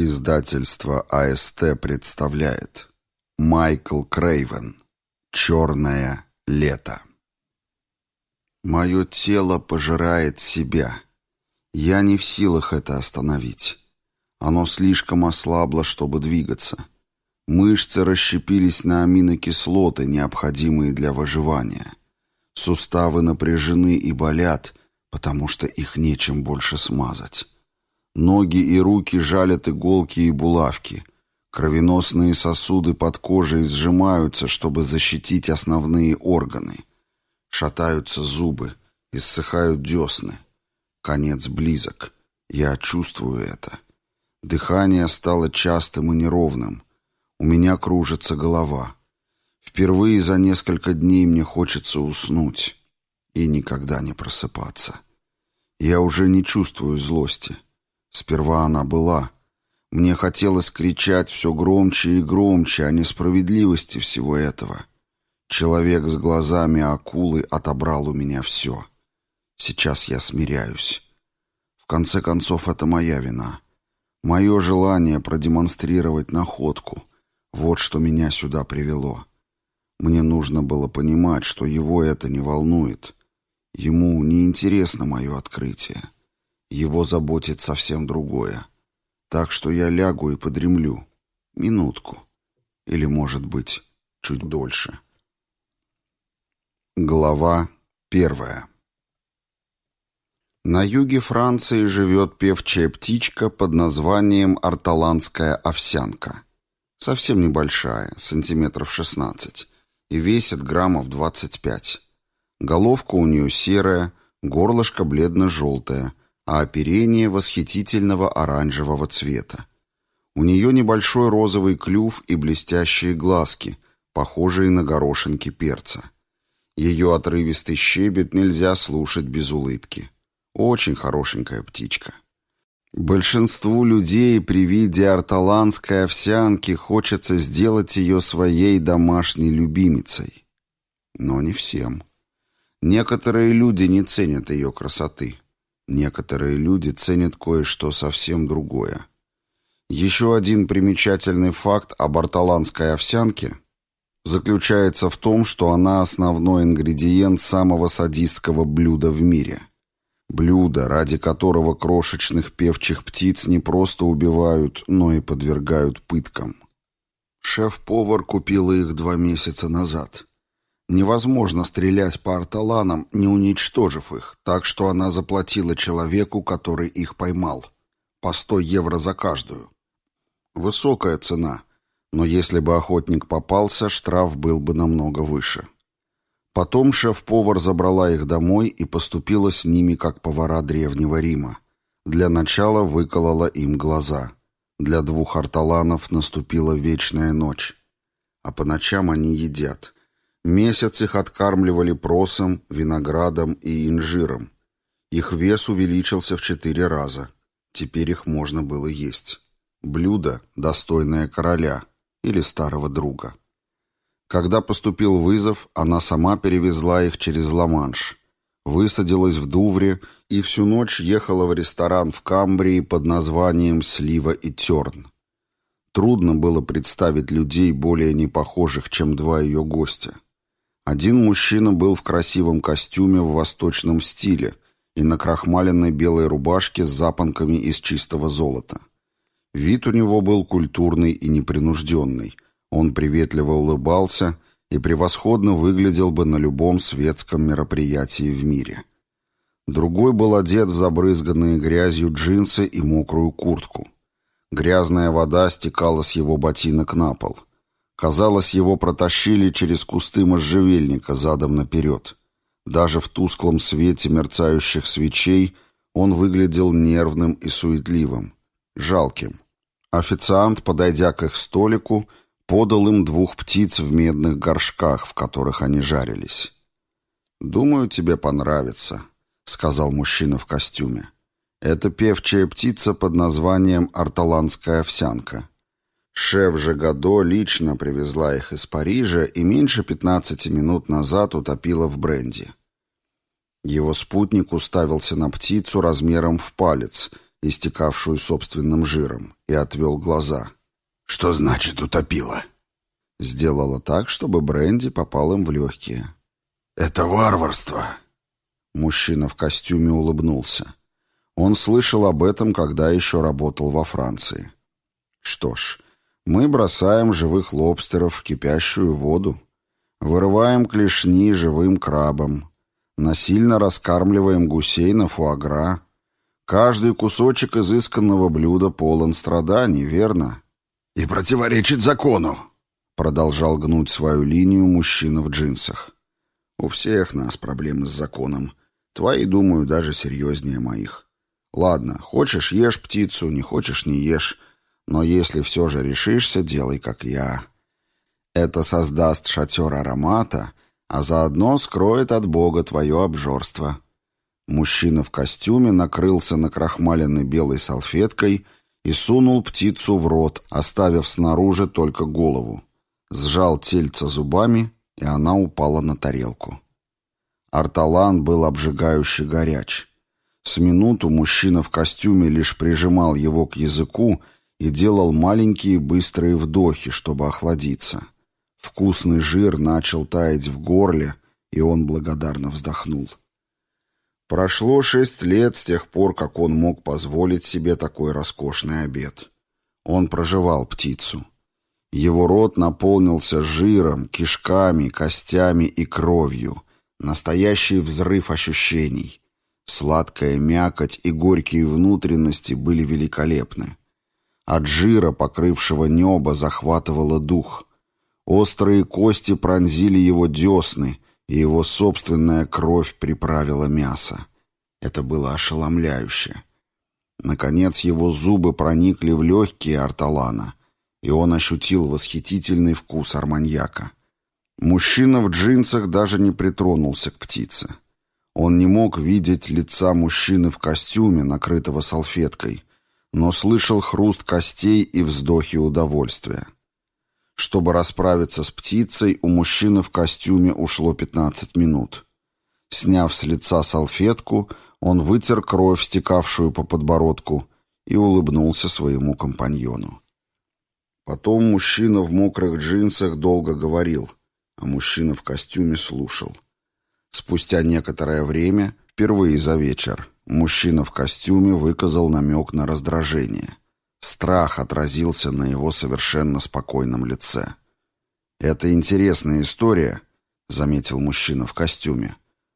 Издательство АСТ представляет Майкл Крейвен «Черное лето». Мое тело пожирает себя. Я не в силах это остановить. Оно слишком ослабло, чтобы двигаться. Мышцы расщепились на аминокислоты, необходимые для выживания. Суставы напряжены и болят, потому что их нечем больше смазать. Ноги и руки жалят иголки и булавки. Кровеносные сосуды под кожей сжимаются, чтобы защитить основные органы. Шатаются зубы, иссыхают десны. Конец близок. Я чувствую это. Дыхание стало частым и неровным. У меня кружится голова. Впервые за несколько дней мне хочется уснуть и никогда не просыпаться. Я уже не чувствую злости. Сперва она была. Мне хотелось кричать все громче и громче о несправедливости всего этого. Человек с глазами акулы отобрал у меня все. Сейчас я смиряюсь. В конце концов, это моя вина. Мое желание продемонстрировать находку. Вот что меня сюда привело. Мне нужно было понимать, что его это не волнует. Ему не интересно мое открытие. Его заботит совсем другое. Так что я лягу и подремлю. Минутку. Или, может быть, чуть дольше. Глава первая. На юге Франции живет певчая птичка под названием арталанская овсянка. Совсем небольшая, сантиметров 16, и весит граммов 25. Головка у нее серая, горлышко бледно-желтое, а оперение восхитительного оранжевого цвета. У нее небольшой розовый клюв и блестящие глазки, похожие на горошинки перца. Ее отрывистый щебет нельзя слушать без улыбки. Очень хорошенькая птичка. Большинству людей при виде арталанской овсянки хочется сделать ее своей домашней любимицей. Но не всем. Некоторые люди не ценят ее красоты. Некоторые люди ценят кое-что совсем другое. Еще один примечательный факт об арталанской овсянке заключается в том, что она основной ингредиент самого садистского блюда в мире. Блюдо, ради которого крошечных певчих птиц не просто убивают, но и подвергают пыткам. Шеф-повар купила их два месяца назад. Невозможно стрелять по арталанам, не уничтожив их, так что она заплатила человеку, который их поймал. По 100 евро за каждую. Высокая цена, но если бы охотник попался, штраф был бы намного выше. Потом шеф-повар забрала их домой и поступила с ними, как повара Древнего Рима. Для начала выколола им глаза. Для двух арталанов наступила вечная ночь. А по ночам они едят – Месяц их откармливали просом, виноградом и инжиром. Их вес увеличился в четыре раза. Теперь их можно было есть. Блюдо, достойное короля или старого друга. Когда поступил вызов, она сама перевезла их через Ла-Манш. Высадилась в Дувре и всю ночь ехала в ресторан в Камбрии под названием «Слива и терн». Трудно было представить людей, более непохожих, чем два ее гостя. Один мужчина был в красивом костюме в восточном стиле и на крахмаленной белой рубашке с запонками из чистого золота. Вид у него был культурный и непринужденный. Он приветливо улыбался и превосходно выглядел бы на любом светском мероприятии в мире. Другой был одет в забрызганные грязью джинсы и мокрую куртку. Грязная вода стекала с его ботинок на пол – Казалось, его протащили через кусты можжевельника задом наперед. Даже в тусклом свете мерцающих свечей он выглядел нервным и суетливым, жалким. Официант, подойдя к их столику, подал им двух птиц в медных горшках, в которых они жарились. «Думаю, тебе понравится», — сказал мужчина в костюме. «Это певчая птица под названием арталанская овсянка. Шеф Жегадо лично привезла их из Парижа и меньше 15 минут назад утопила в бренди. Его спутник уставился на птицу размером в палец истекавшую собственным жиром, и отвел глаза. «Что значит утопила?» Сделала так, чтобы бренди попал им в легкие. «Это варварство!» Мужчина в костюме улыбнулся. Он слышал об этом, когда еще работал во Франции. Что ж, мы бросаем живых лобстеров в кипящую воду, вырываем клешни живым крабом, насильно раскармливаем гусей на фуагра. Каждый кусочек изысканного блюда полон страданий, верно? И противоречит закону, продолжал гнуть свою линию мужчина в джинсах. У всех нас проблемы с законом. Твои, думаю, даже серьезнее моих. Ладно, хочешь ешь птицу, не хочешь не ешь. Но если все же решишься, делай, как я. Это создаст шатер аромата, а заодно скроет от Бога твое обжорство». Мужчина в костюме накрылся накрахмаленной белой салфеткой и сунул птицу в рот, оставив снаружи только голову. Сжал тельце зубами, и она упала на тарелку. Арталан был обжигающе горяч. С минуту мужчина в костюме лишь прижимал его к языку и делал маленькие быстрые вдохи, чтобы охладиться. Вкусный жир начал таять в горле, и он благодарно вздохнул. Прошло шесть лет с тех пор, как он мог позволить себе такой роскошный обед. Он проживал птицу. Его рот наполнился жиром, кишками, костями и кровью. Настоящий взрыв ощущений. Сладкая мякоть и горькие внутренности были великолепны. От жира, покрывшего небо, захватывало дух. Острые кости пронзили его десны, и его собственная кровь приправила мясо. Это было ошеломляюще. Наконец его зубы проникли в легкие Арталана, и он ощутил восхитительный вкус арманьяка. Мужчина в джинсах даже не притронулся к птице. Он не мог видеть лица мужчины в костюме, накрытого салфеткой, но слышал хруст костей и вздохи удовольствия. Чтобы расправиться с птицей, у мужчины в костюме ушло 15 минут. Сняв с лица салфетку, он вытер кровь, стекавшую по подбородку, и улыбнулся своему компаньону. Потом мужчина в мокрых джинсах долго говорил, а мужчина в костюме слушал. Спустя некоторое время, впервые за вечер, Мужчина в костюме выказал намек на раздражение. Страх отразился на его совершенно спокойном лице. «Это интересная история», — заметил мужчина в костюме.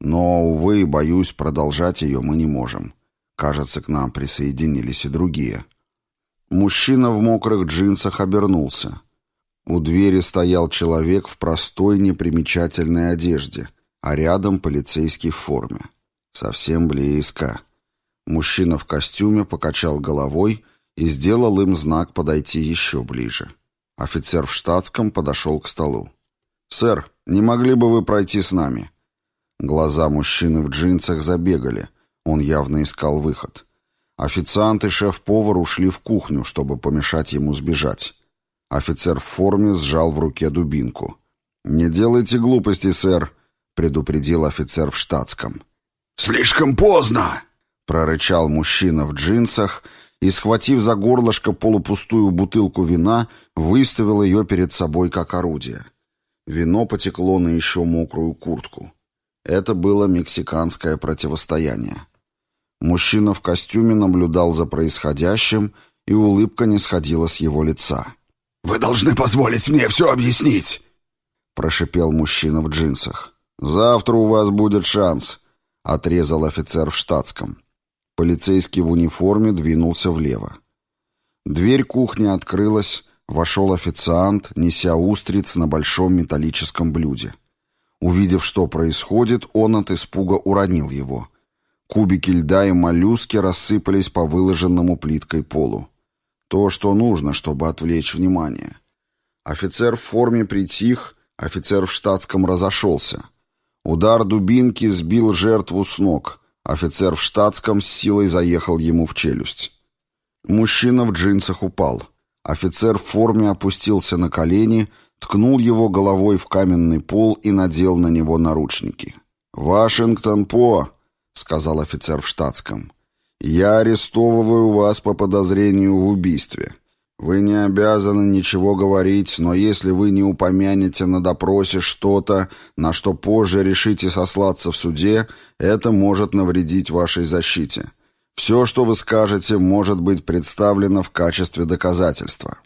«Но, увы, боюсь, продолжать ее мы не можем. Кажется, к нам присоединились и другие». Мужчина в мокрых джинсах обернулся. У двери стоял человек в простой непримечательной одежде, а рядом полицейский в форме. Совсем близко. Мужчина в костюме покачал головой и сделал им знак подойти еще ближе. Офицер в штатском подошел к столу. «Сэр, не могли бы вы пройти с нами?» Глаза мужчины в джинсах забегали. Он явно искал выход. Официант и шеф-повар ушли в кухню, чтобы помешать ему сбежать. Офицер в форме сжал в руке дубинку. «Не делайте глупостей, сэр», — предупредил офицер в штатском. «Слишком поздно!» — прорычал мужчина в джинсах и, схватив за горлышко полупустую бутылку вина, выставил ее перед собой как орудие. Вино потекло на еще мокрую куртку. Это было мексиканское противостояние. Мужчина в костюме наблюдал за происходящим, и улыбка не сходила с его лица. «Вы должны позволить мне все объяснить!» — прошипел мужчина в джинсах. «Завтра у вас будет шанс», — отрезал офицер в штатском. Полицейский в униформе двинулся влево. Дверь кухни открылась, вошел официант, неся устриц на большом металлическом блюде. Увидев, что происходит, он от испуга уронил его. Кубики льда и моллюски рассыпались по выложенному плиткой полу. То, что нужно, чтобы отвлечь внимание. Офицер в форме притих, офицер в штатском разошелся — Удар дубинки сбил жертву с ног. Офицер в штатском с силой заехал ему в челюсть. Мужчина в джинсах упал. Офицер в форме опустился на колени, ткнул его головой в каменный пол и надел на него наручники. «Вашингтон По», — сказал офицер в штатском. Я арестовываю вас по подозрению в убийстве. Вы не обязаны ничего говорить, но если вы не упомянете на допросе что-то, на что позже решите сослаться в суде, это может навредить вашей защите. Все, что вы скажете, может быть представлено в качестве доказательства.